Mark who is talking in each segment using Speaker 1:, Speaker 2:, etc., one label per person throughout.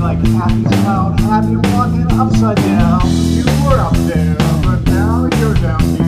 Speaker 1: like happy clown, happy walking upside down. You were up there, but now you're down here.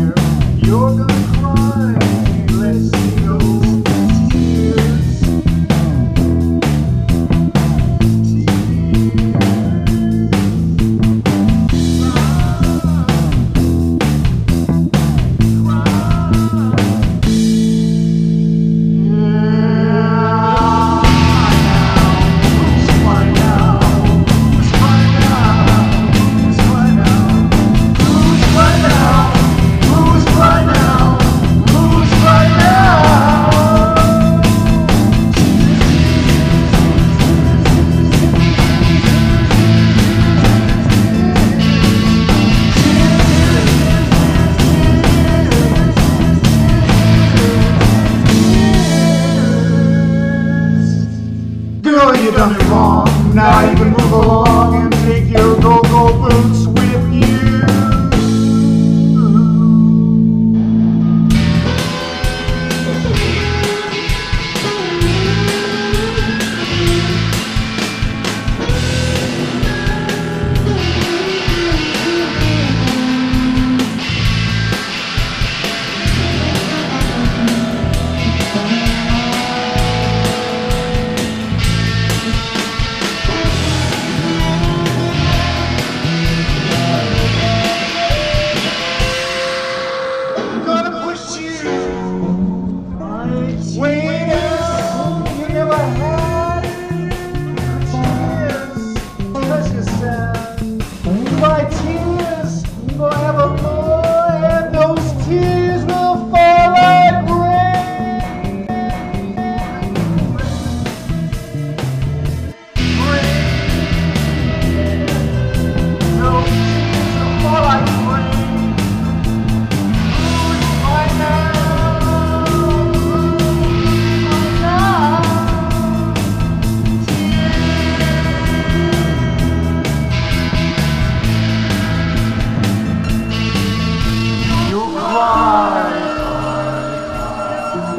Speaker 1: you've done me wrong. Now you've been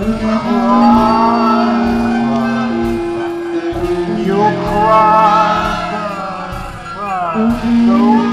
Speaker 1: you cry, cry, those